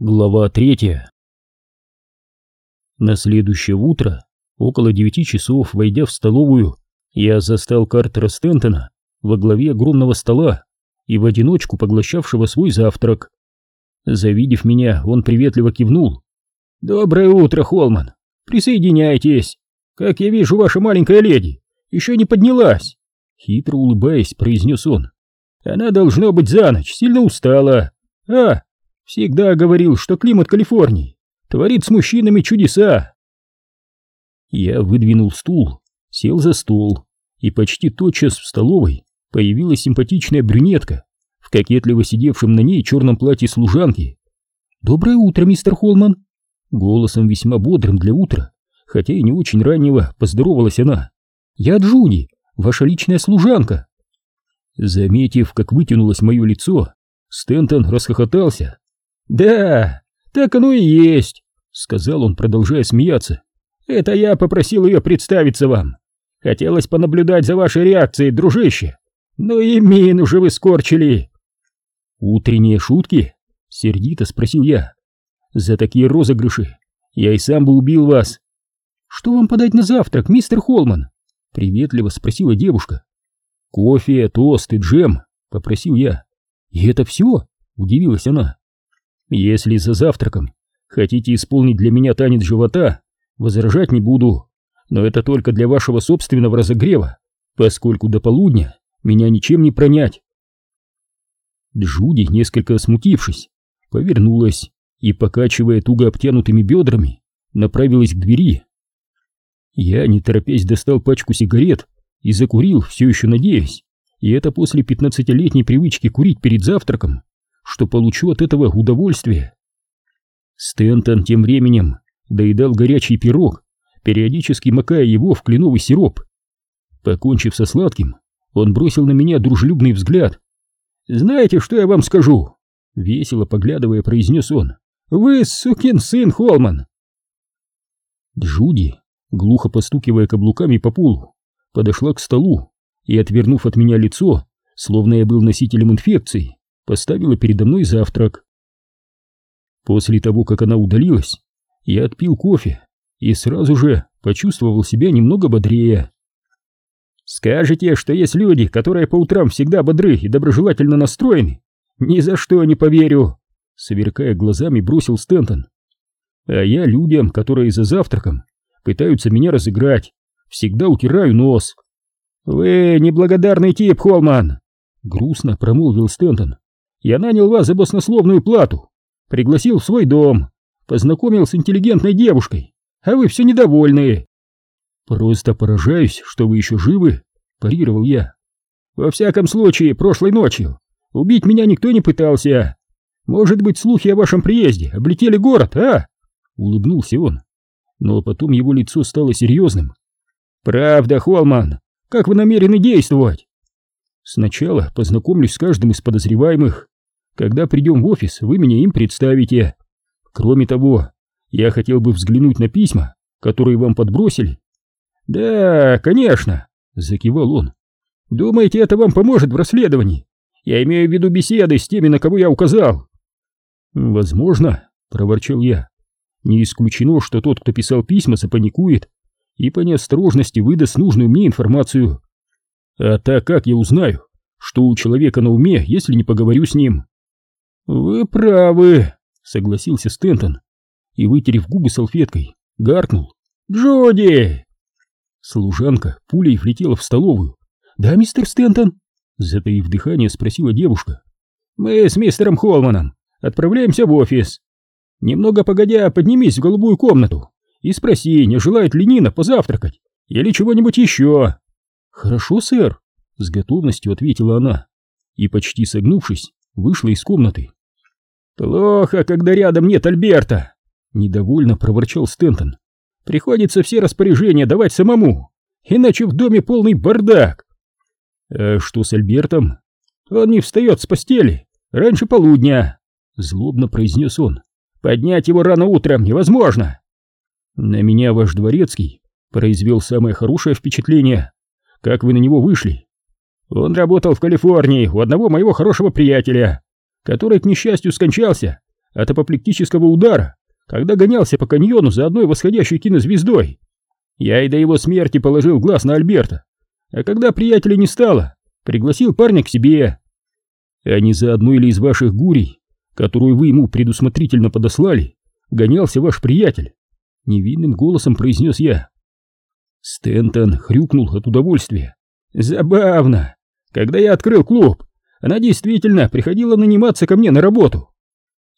Глава третья На следующее утро, около девяти часов, войдя в столовую, я застал Картера Стентона во главе огромного стола и в одиночку поглощавшего свой завтрак. Завидев меня, он приветливо кивнул. «Доброе утро, Холман! Присоединяйтесь! Как я вижу, ваша маленькая леди еще не поднялась!» Хитро улыбаясь, произнес он. «Она, должно быть, за ночь сильно устала. А, Всегда говорил, что климат Калифорнии творит с мужчинами чудеса. Я выдвинул стул, сел за стол, и почти тотчас в столовой появилась симпатичная брюнетка в кокетливо сидевшем на ней черном платье служанки. «Доброе утро, мистер Холман!» Голосом весьма бодрым для утра, хотя и не очень раннего, поздоровалась она. «Я Джуди, ваша личная служанка!» Заметив, как вытянулось мое лицо, Стентон расхохотался. «Да, так оно и есть», — сказал он, продолжая смеяться. «Это я попросил ее представиться вам. Хотелось понаблюдать за вашей реакцией, дружище. Ну и мин уже вы скорчили». «Утренние шутки?» — сердито спросил я. «За такие розыгрыши я и сам бы убил вас». «Что вам подать на завтрак, мистер Холман?» — приветливо спросила девушка. «Кофе, тост и джем», — попросил я. «И это все?» — удивилась она. Если за завтраком хотите исполнить для меня танец живота, возражать не буду, но это только для вашего собственного разогрева, поскольку до полудня меня ничем не пронять. Джуди, несколько смутившись, повернулась и, покачивая туго обтянутыми бедрами, направилась к двери. Я, не торопясь, достал пачку сигарет и закурил, все еще надеясь, и это после пятнадцатилетней привычки курить перед завтраком, что получу от этого удовольствие. Стентон тем временем доедал горячий пирог, периодически макая его в кленовый сироп. Покончив со сладким, он бросил на меня дружелюбный взгляд. «Знаете, что я вам скажу?» Весело поглядывая, произнес он. «Вы сукин сын, Холман!» Джуди, глухо постукивая каблуками по полу, подошла к столу и, отвернув от меня лицо, словно я был носителем инфекции, поставила передо мной завтрак. После того, как она удалилась, я отпил кофе и сразу же почувствовал себя немного бодрее. «Скажете, что есть люди, которые по утрам всегда бодры и доброжелательно настроены? Ни за что не поверю!» Сверкая глазами, бросил Стентон. «А я людям, которые за завтраком пытаются меня разыграть, всегда утираю нос». «Вы неблагодарный тип, Холман!» Грустно промолвил Стентон. Я нанял вас за баснословную плату, пригласил в свой дом, познакомил с интеллигентной девушкой, а вы все недовольные. Просто поражаюсь, что вы еще живы, парировал я. Во всяком случае, прошлой ночью убить меня никто не пытался. Может быть, слухи о вашем приезде облетели город, а? Улыбнулся он. Но потом его лицо стало серьезным. Правда, Холман, как вы намерены действовать? Сначала познакомлюсь с каждым из подозреваемых, когда придем в офис, вы меня им представите. Кроме того, я хотел бы взглянуть на письма, которые вам подбросили. Да, конечно, закивал он. Думаете, это вам поможет в расследовании? Я имею в виду беседы с теми, на кого я указал. Возможно, проворчал я. Не исключено, что тот, кто писал письма, запаникует и по неосторожности выдаст нужную мне информацию. А так как я узнаю, что у человека на уме, если не поговорю с ним? «Вы правы», — согласился Стентон и, вытерев губы салфеткой, гаркнул. «Джоди!» Служанка пулей влетела в столовую. «Да, мистер Стентон?» Затаив дыхание, спросила девушка. «Мы с мистером Холманом отправляемся в офис. Немного погодя, поднимись в голубую комнату и спроси, не желает ли Нина позавтракать или чего-нибудь еще». «Хорошо, сэр», — с готовностью ответила она и, почти согнувшись, вышла из комнаты. «Плохо, когда рядом нет Альберта!» — недовольно проворчал Стентон. «Приходится все распоряжения давать самому, иначе в доме полный бардак!» «А что с Альбертом?» «Он не встает с постели раньше полудня!» — злобно произнес он. «Поднять его рано утром невозможно!» «На меня ваш дворецкий произвел самое хорошее впечатление. Как вы на него вышли?» «Он работал в Калифорнии у одного моего хорошего приятеля, который, к несчастью, скончался от апоплектического удара, когда гонялся по каньону за одной восходящей кинозвездой. Я и до его смерти положил глаз на Альберта, а когда приятеля не стало, пригласил парня к себе. А не за одной ли из ваших гурий, которую вы ему предусмотрительно подослали, гонялся ваш приятель? Невинным голосом произнес я. Стентон хрюкнул от удовольствия. Забавно. Когда я открыл клуб, она действительно приходила наниматься ко мне на работу.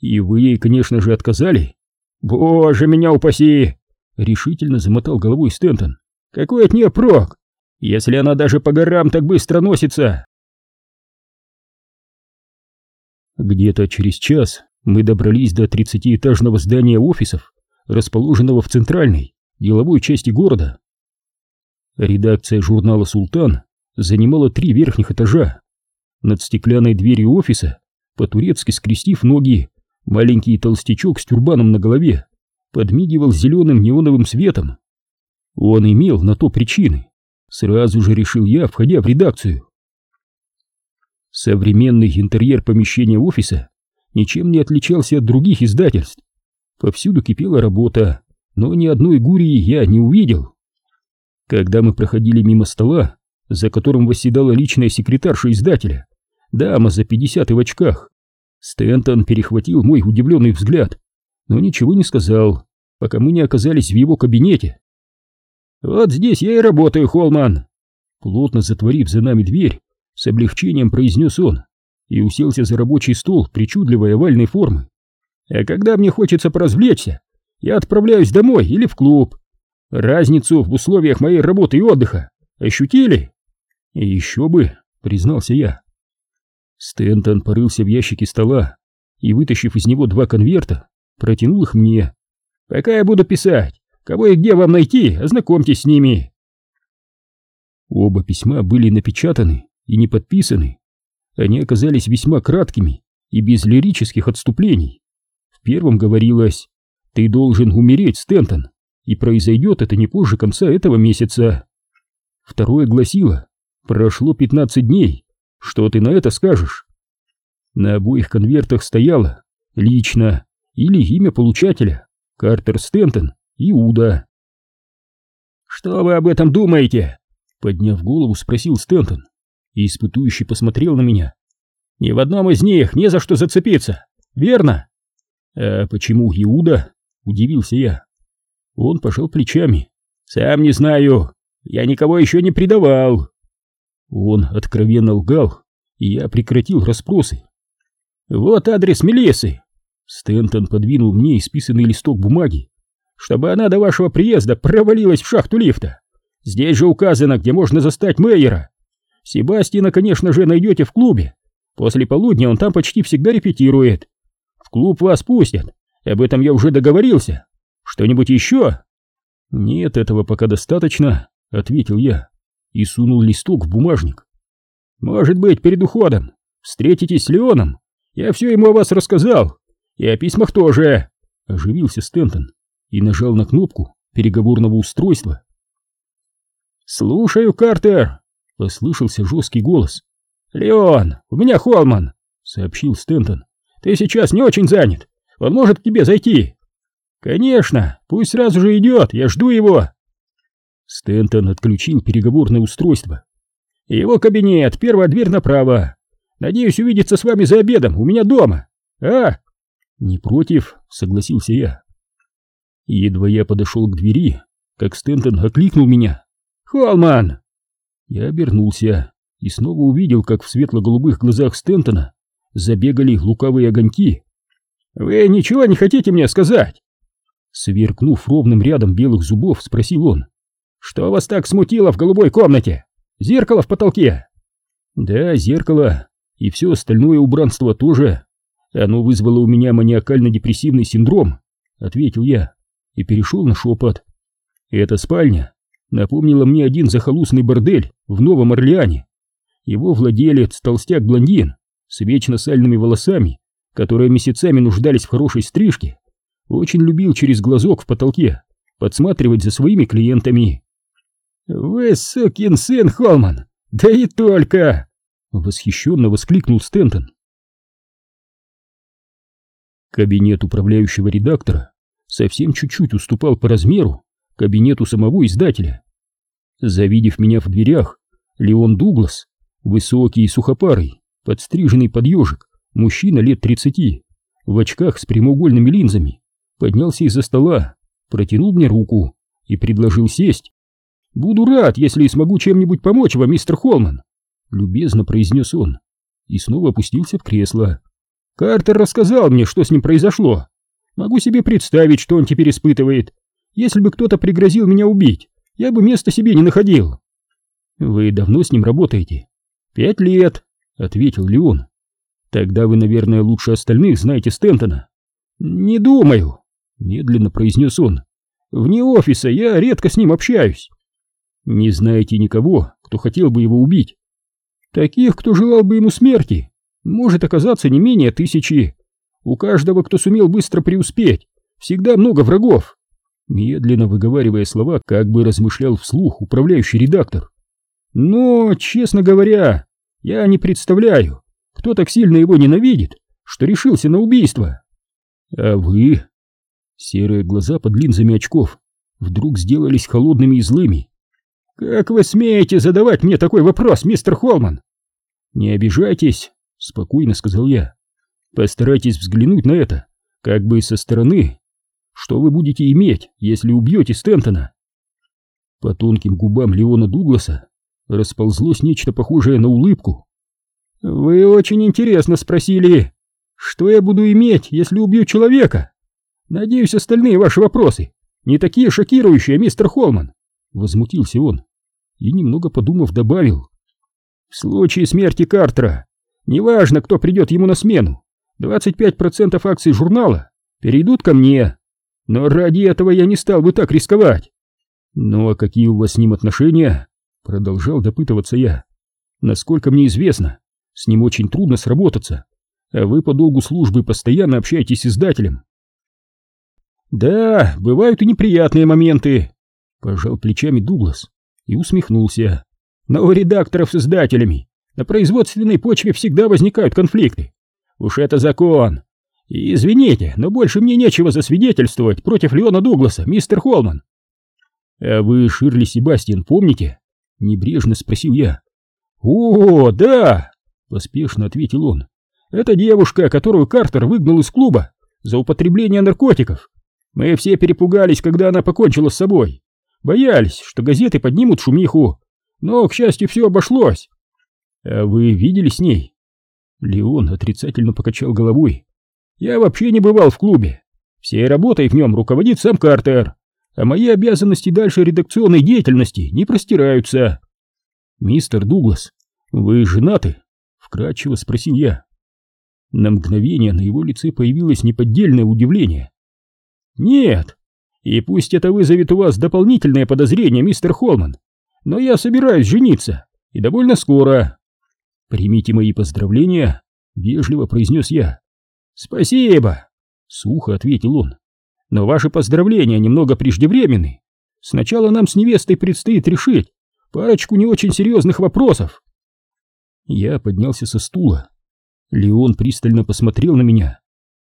И вы ей, конечно же, отказали? Боже, меня упаси! Решительно замотал головой Стентон. Какой от нее прок, если она даже по горам так быстро носится? Где-то через час мы добрались до тридцатиэтажного здания офисов, расположенного в центральной, деловой части города. Редакция журнала «Султан» занимала три верхних этажа. Над стеклянной дверью офиса, по-турецки скрестив ноги, маленький толстячок с тюрбаном на голове подмигивал зеленым неоновым светом. Он имел на то причины. Сразу же решил я, входя в редакцию. Современный интерьер помещения офиса ничем не отличался от других издательств. Повсюду кипела работа, но ни одной гурии я не увидел. Когда мы проходили мимо стола, за которым восседала личная секретарша издателя, дама за пятьдесят и в очках, Стэнтон перехватил мой удивленный взгляд, но ничего не сказал, пока мы не оказались в его кабинете. «Вот здесь я и работаю, Холман!» Плотно затворив за нами дверь, с облегчением произнес он и уселся за рабочий стол причудливой овальной формы. «А когда мне хочется поразвлечься, я отправляюсь домой или в клуб. Разницу в условиях моей работы и отдыха ощутили?» «И еще бы», — признался я. Стэнтон порылся в ящике стола и, вытащив из него два конверта, протянул их мне. «Пока я буду писать, кого и где вам найти, ознакомьтесь с ними». Оба письма были напечатаны и не подписаны. Они оказались весьма краткими и без лирических отступлений. В первом говорилось «Ты должен умереть, Стентон, и произойдет это не позже конца этого месяца». Второе гласило «Прошло 15 дней, что ты на это скажешь?» На обоих конвертах стояло «Лично» или имя получателя Картер Стентон, Иуда. «Что вы об этом думаете?» Подняв голову, спросил Стентон и испытующий посмотрел на меня. «Ни в одном из них не за что зацепиться, верно?» «А почему Иуда?» — удивился я. Он пожал плечами. «Сам не знаю, я никого еще не предавал». Он откровенно лгал, и я прекратил расспросы. «Вот адрес Мелисы. Стентон подвинул мне исписанный листок бумаги, чтобы она до вашего приезда провалилась в шахту лифта. Здесь же указано, где можно застать Мейера. Себастьяна, конечно же, найдете в клубе. После полудня он там почти всегда репетирует. В клуб вас пустят, об этом я уже договорился. Что-нибудь еще? Нет, этого пока достаточно, ответил я и сунул листок в бумажник. Может быть, перед уходом встретитесь с Леоном? Я все ему о вас рассказал. И о письмах тоже. Оживился Стентон и нажал на кнопку переговорного устройства. «Слушаю, Картер!» — послышался жесткий голос. «Леон, у меня Холман!» — сообщил Стентон. «Ты сейчас не очень занят. Он может к тебе зайти». «Конечно, пусть сразу же идет, я жду его». Стентон отключил переговорное устройство. «Его кабинет, первая дверь направо. Надеюсь увидеться с вами за обедом у меня дома. А?» «Не против», — согласился я. Едва я подошел к двери, как Стентон окликнул меня. «Холман!» Я обернулся и снова увидел, как в светло-голубых глазах Стентона забегали лукавые огоньки. «Вы ничего не хотите мне сказать?» Сверкнув ровным рядом белых зубов, спросил он. «Что вас так смутило в голубой комнате? Зеркало в потолке?» «Да, зеркало, и все остальное убранство тоже. Оно вызвало у меня маниакально-депрессивный синдром», — ответил я и перешел на шепот. «Это спальня напомнила мне один захолустный бордель в Новом Орлеане. Его владелец, толстяк-блондин, с вечно сальными волосами, которые месяцами нуждались в хорошей стрижке, очень любил через глазок в потолке подсматривать за своими клиентами. «Вы сукин сын, Холман! Да и только!» — восхищенно воскликнул Стентон. Кабинет управляющего редактора совсем чуть-чуть уступал по размеру кабинету самого издателя. Завидев меня в дверях, Леон Дуглас, высокий и сухопарый, подстриженный под ежик, мужчина лет тридцати, в очках с прямоугольными линзами, поднялся из-за стола, протянул мне руку и предложил сесть. «Буду рад, если смогу чем-нибудь помочь вам, мистер Холман», — любезно произнес он и снова опустился в кресло. «Картер рассказал мне, что с ним произошло. Могу себе представить, что он теперь испытывает. Если бы кто-то пригрозил меня убить, я бы места себе не находил». «Вы давно с ним работаете?» «Пять лет», — ответил Леон. «Тогда вы, наверное, лучше остальных знаете Стентона». «Не думаю», — медленно произнес он. «Вне офиса я редко с ним общаюсь». «Не знаете никого, кто хотел бы его убить?» «Таких, кто желал бы ему смерти, может оказаться не менее тысячи. У каждого, кто сумел быстро преуспеть, всегда много врагов». Медленно выговаривая слова, как бы размышлял вслух управляющий редактор. «Но, честно говоря, я не представляю, кто так сильно его ненавидит, что решился на убийство». «А вы?» Серые глаза под линзами очков вдруг сделались холодными и злыми. «Как вы смеете задавать мне такой вопрос, мистер Холман?» «Не обижайтесь», — спокойно сказал я. «Постарайтесь взглянуть на это, как бы со стороны. Что вы будете иметь, если убьете Стентона?» По тонким губам Леона Дугласа расползлось нечто похожее на улыбку. «Вы очень интересно спросили, что я буду иметь, если убью человека? Надеюсь, остальные ваши вопросы не такие шокирующие, мистер Холман!» Возмутился он и, немного подумав, добавил. «В случае смерти Картера, неважно, кто придет ему на смену, 25% акций журнала перейдут ко мне, но ради этого я не стал бы так рисковать». «Ну а какие у вас с ним отношения?» Продолжал допытываться я. «Насколько мне известно, с ним очень трудно сработаться, а вы по долгу службы постоянно общаетесь с издателем». «Да, бывают и неприятные моменты», — пожал плечами Дуглас и усмехнулся. «Но у редакторов с издателями на производственной почве всегда возникают конфликты. Уж это закон. И извините, но больше мне нечего засвидетельствовать против Леона Дугласа, мистер Холман». «А вы Ширли Себастьян помните?» — небрежно спросил я. «О, да!» — поспешно ответил он. «Это девушка, которую Картер выгнал из клуба за употребление наркотиков. Мы все перепугались, когда она покончила с собой. Боялись, что газеты поднимут шумиху, но, к счастью, все обошлось. А вы видели с ней?» Леон отрицательно покачал головой. «Я вообще не бывал в клубе. Всей работой в нем руководит сам Картер а мои обязанности дальше редакционной деятельности не простираются. Мистер Дуглас, вы женаты? Вкратчиво спросил я. На мгновение на его лице появилось неподдельное удивление. Нет, и пусть это вызовет у вас дополнительное подозрение, мистер Холман, но я собираюсь жениться, и довольно скоро. Примите мои поздравления, вежливо произнес я. Спасибо, сухо ответил он но ваши поздравления немного преждевременны. Сначала нам с невестой предстоит решить парочку не очень серьезных вопросов. Я поднялся со стула. Леон пристально посмотрел на меня.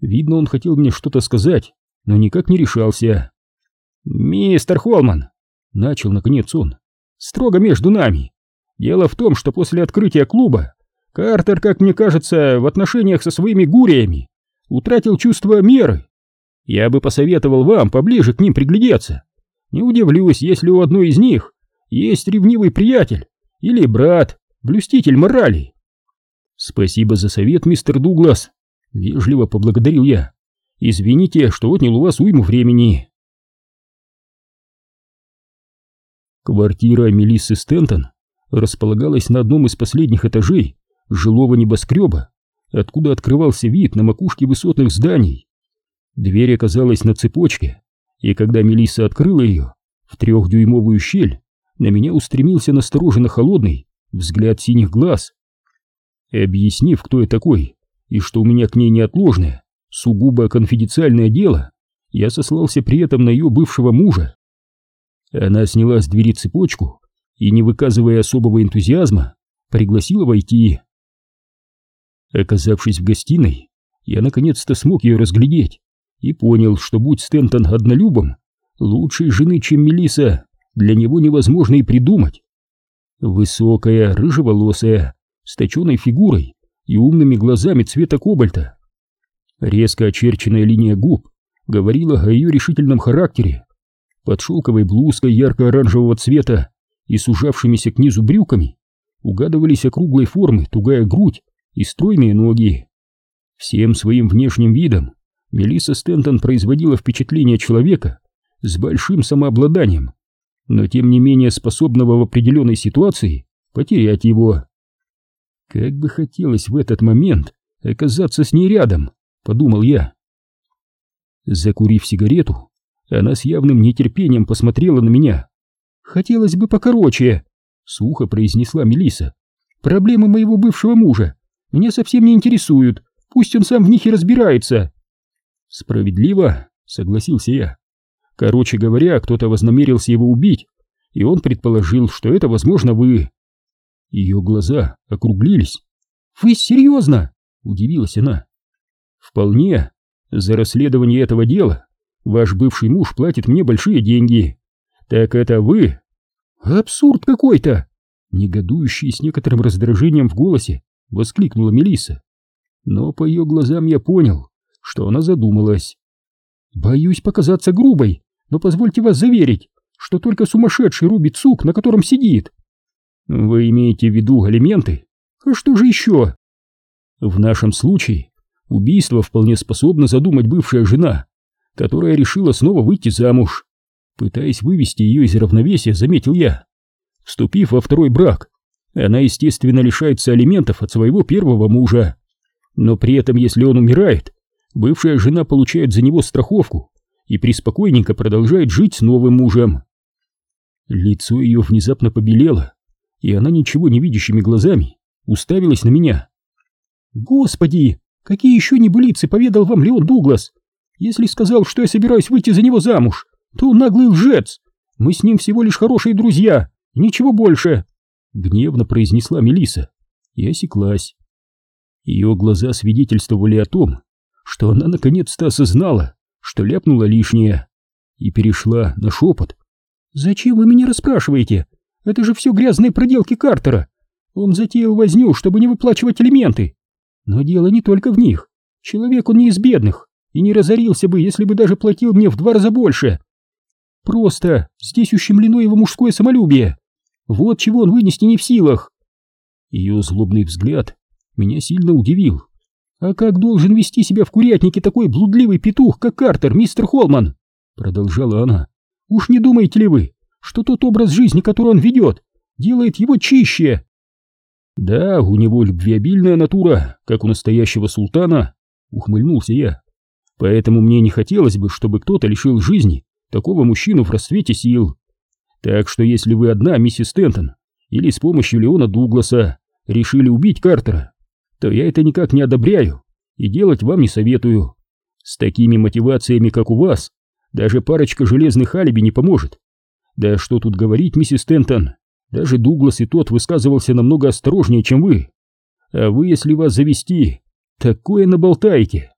Видно, он хотел мне что-то сказать, но никак не решался. «Мистер Холман!» — начал наконец он. «Строго между нами. Дело в том, что после открытия клуба Картер, как мне кажется, в отношениях со своими гуриями утратил чувство меры я бы посоветовал вам поближе к ним приглядеться. Не удивлюсь, если у одной из них есть ревнивый приятель или брат, блюститель морали. Спасибо за совет, мистер Дуглас. Вежливо поблагодарил я. Извините, что отнял у вас уйму времени. Квартира Мелиссы Стентон располагалась на одном из последних этажей жилого небоскреба, откуда открывался вид на макушке высотных зданий. Дверь оказалась на цепочке, и когда Мелисса открыла ее, в трехдюймовую щель на меня устремился настороженно холодный взгляд синих глаз. Объяснив, кто я такой, и что у меня к ней неотложное, сугубо конфиденциальное дело, я сослался при этом на ее бывшего мужа. Она сняла с двери цепочку и, не выказывая особого энтузиазма, пригласила войти. Оказавшись в гостиной, я наконец-то смог ее разглядеть и понял, что будь Стентон однолюбом, лучшей жены, чем Мелиса, для него невозможно и придумать. Высокая, рыжеволосая, с точенной фигурой и умными глазами цвета кобальта. Резко очерченная линия губ говорила о ее решительном характере. Под шелковой блузкой ярко-оранжевого цвета и сужавшимися к низу брюками угадывались округлой формы тугая грудь и стройные ноги. Всем своим внешним видом Мелисса Стентон производила впечатление человека с большим самообладанием, но тем не менее способного в определенной ситуации потерять его. Как бы хотелось в этот момент оказаться с ней рядом, подумал я. Закурив сигарету, она с явным нетерпением посмотрела на меня. Хотелось бы покороче, сухо произнесла Мелиса. Проблемы моего бывшего мужа меня совсем не интересуют. Пусть он сам в них и разбирается. Справедливо, согласился я. Короче говоря, кто-то вознамерился его убить, и он предположил, что это, возможно, вы. Ее глаза округлились. «Вы серьезно?» — удивилась она. «Вполне. За расследование этого дела ваш бывший муж платит мне большие деньги. Так это вы?» «Абсурд какой-то!» Негодующий с некоторым раздражением в голосе воскликнула Мелиса. Но по ее глазам я понял, что она задумалась. «Боюсь показаться грубой, но позвольте вас заверить, что только сумасшедший рубит сук, на котором сидит. Вы имеете в виду алименты? А что же еще? В нашем случае убийство вполне способна задумать бывшая жена, которая решила снова выйти замуж. Пытаясь вывести ее из равновесия, заметил я. Вступив во второй брак, она, естественно, лишается алиментов от своего первого мужа. Но при этом, если он умирает, бывшая жена получает за него страховку и преспокойненько продолжает жить с новым мужем. Лицо ее внезапно побелело, и она ничего не видящими глазами уставилась на меня. «Господи, какие еще небылицы поведал вам Леон Дуглас? Если сказал, что я собираюсь выйти за него замуж, то он наглый лжец. Мы с ним всего лишь хорошие друзья, ничего больше!» Гневно произнесла Мелиса и осеклась. Ее глаза свидетельствовали о том, что она наконец-то осознала, что ляпнула лишнее, и перешла на шепот. «Зачем вы меня расспрашиваете? Это же все грязные проделки Картера. Он затеял возню, чтобы не выплачивать элементы. Но дело не только в них. Человек он не из бедных, и не разорился бы, если бы даже платил мне в два раза больше. Просто здесь ущемлено его мужское самолюбие. Вот чего он вынести не в силах». Ее злобный взгляд меня сильно удивил. «А как должен вести себя в курятнике такой блудливый петух, как Картер, мистер Холман?» Продолжала она. «Уж не думаете ли вы, что тот образ жизни, который он ведет, делает его чище?» «Да, у него любвеобильная натура, как у настоящего султана», — ухмыльнулся я. «Поэтому мне не хотелось бы, чтобы кто-то лишил жизни такого мужчину в расцвете сил. Так что если вы одна, миссис Стентон, или с помощью Леона Дугласа решили убить Картера, то я это никак не одобряю и делать вам не советую. С такими мотивациями, как у вас, даже парочка железных алиби не поможет. Да что тут говорить, миссис Тентон, даже Дуглас и тот высказывался намного осторожнее, чем вы. А вы, если вас завести, такое наболтаете.